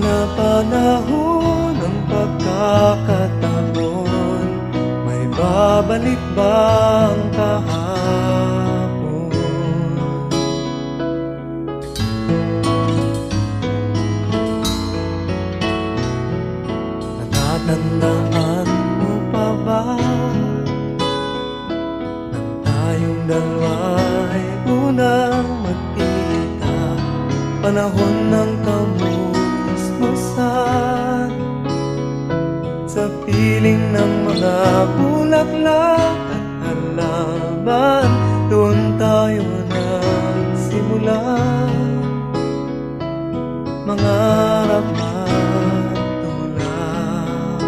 Panapanahon ng pagkakataon May babalik bang kahapon? Natatandaan mo pa ba Nang tayong dalawa'y unang magkita Panahon ng kamusmusan Sa piling ng mga bulaklak at halaman Doon tayo nagsimula. Mangarap at tulad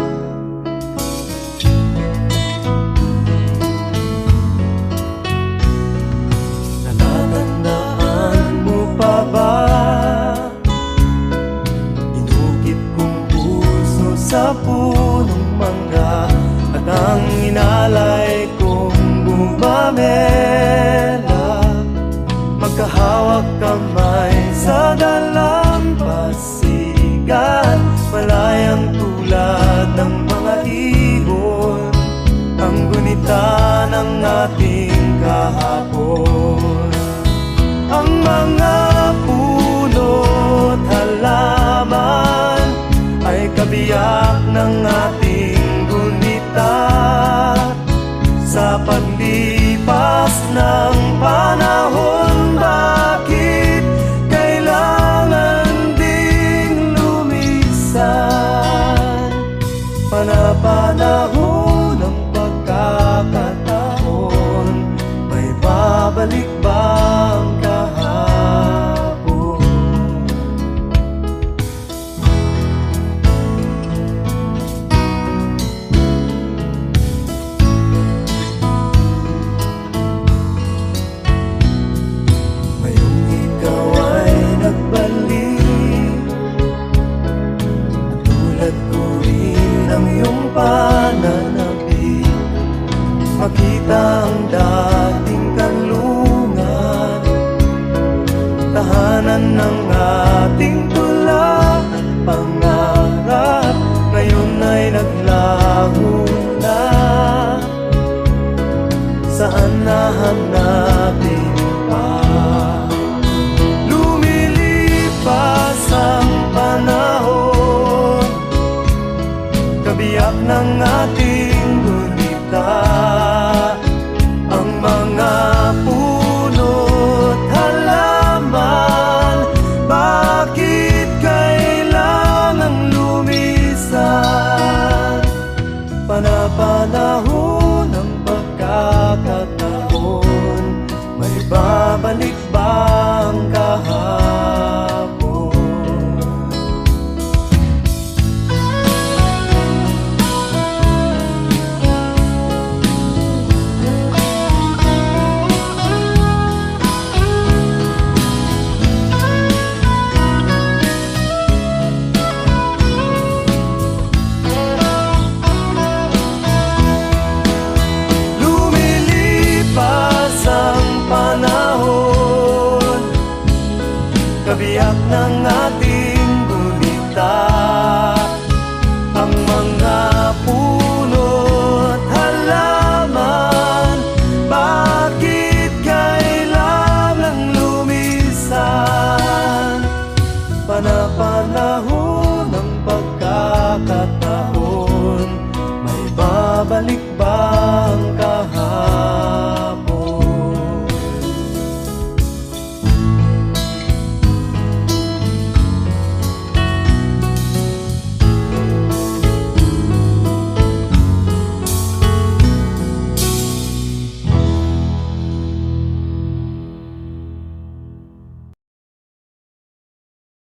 Natatandaan mo pa ba? Inukit kong puso sa punong mangga At ang inalay kong bumamela Magkahawak kamay sa dalampasigan Malayang tulad ng mga ibon. Ang gunita ng ating kahapon. Ang mga pananabik Makita ang dating kanlungan Tahanan ng ating tula pangarap Ngayon ay naglaho na. Saan nahanapin Pala babalik ba?